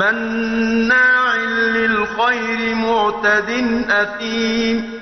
مَّنَّاعٍ لِّلْخَيْرِ مُعْتَدٍ أَثِيمٍ.